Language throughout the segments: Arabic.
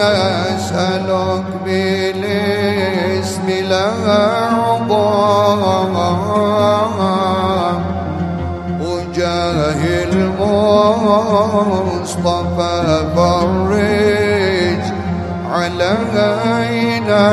أسألك بالاسم الأعظم وجاه المصطفى فرج علينا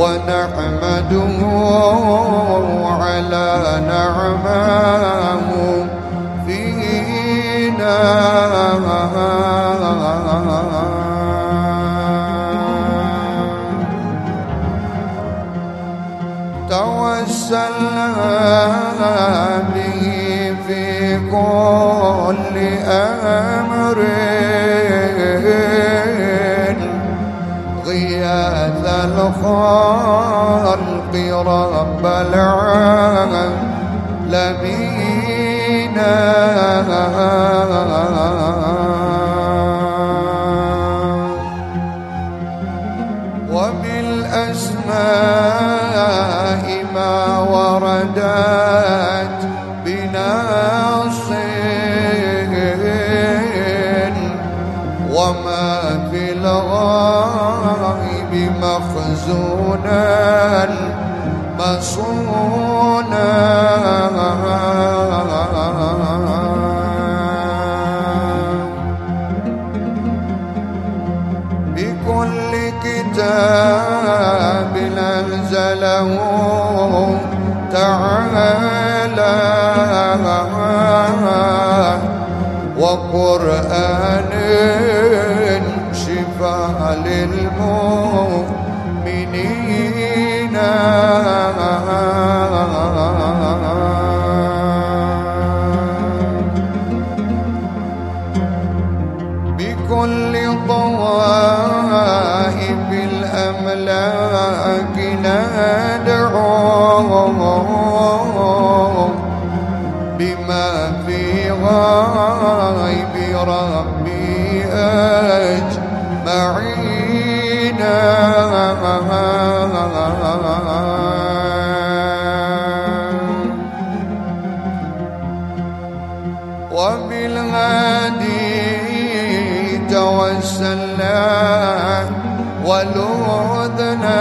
ونحمده على نعمه فينا. توسلنا به في كل أمر. الخلق رب العالمين. وما في الغائب مخزونا مصونا بكل كتاب أنزله تعالى. وقرآن للمؤمنين بكل طوائف الأملاك ندعو بما في غيب ربي أجمعين. وبالهادي توسلنا ولوذنا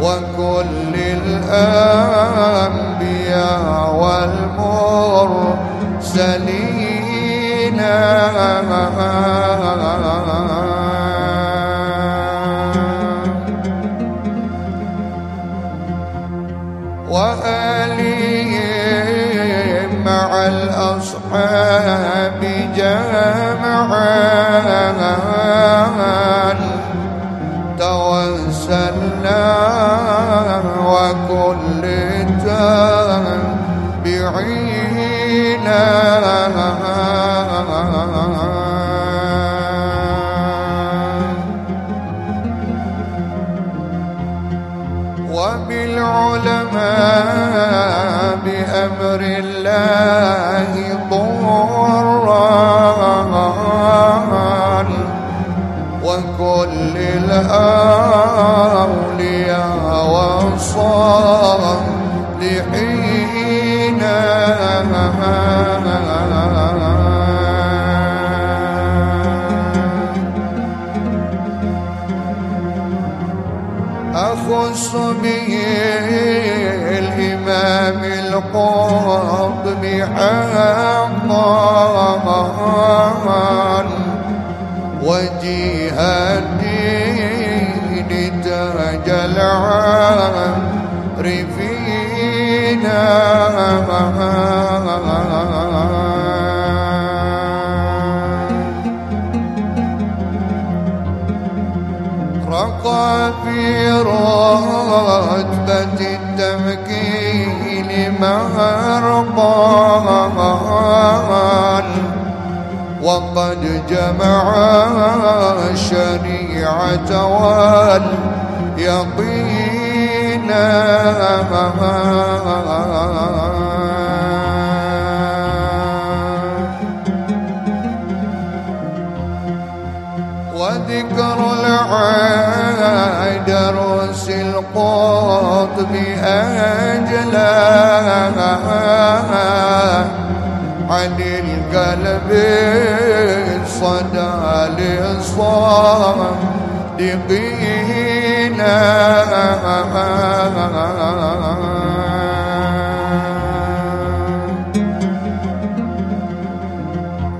وكل الأنبياء والمرسلين توسلنا وكل تابعين وبالعلماء بأمر الله الأولياء والصالحين أخص به الإمام القاضي حقا وجيه رقى في رتبة التمكين مرقان وقد جمع الشريعة واليقين. وذكر العيد رس القطب أجلا عن القلب صدى للصادقين.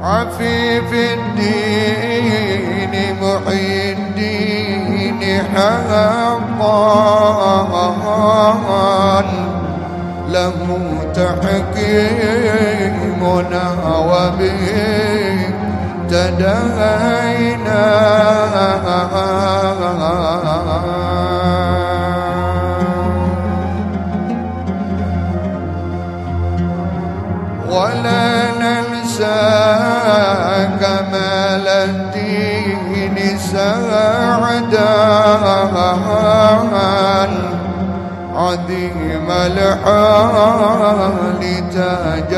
عفيف الدين محي الدين حقا له تحكيمنا وبه تدينا عظيم الحال تاج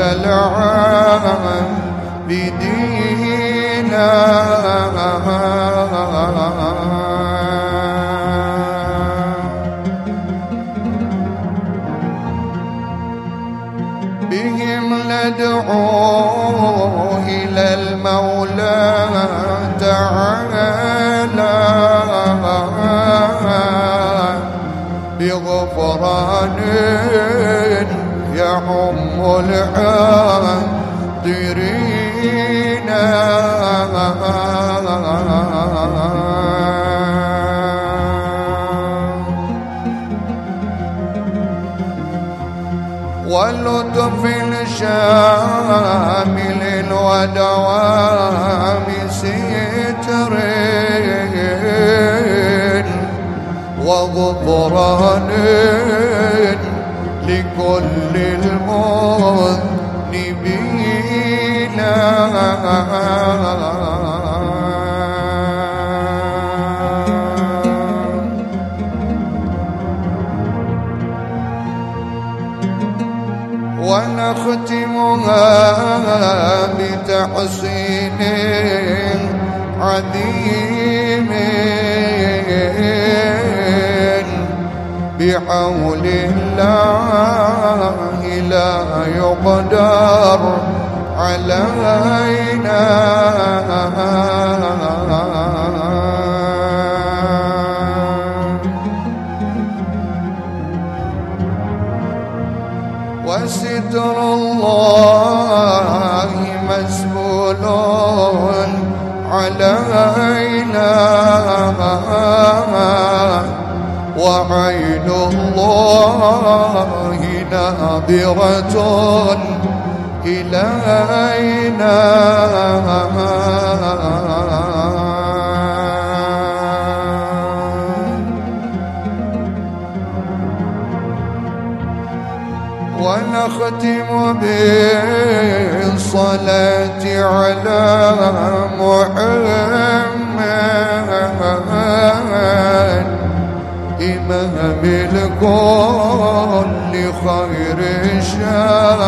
بدينا بهم ندعو إلى المولى تعالى. بغفران يعم الحاضرين. ولطف شامل ودوام وغفران لكل المذنبين. ونختمها بتحسين عظيم بحول الله لا يقدر علينا. وستر الله وعين الله ناظرة إلينا. ونختم بالصلاة على محمد. إمام الكل خير شافعينا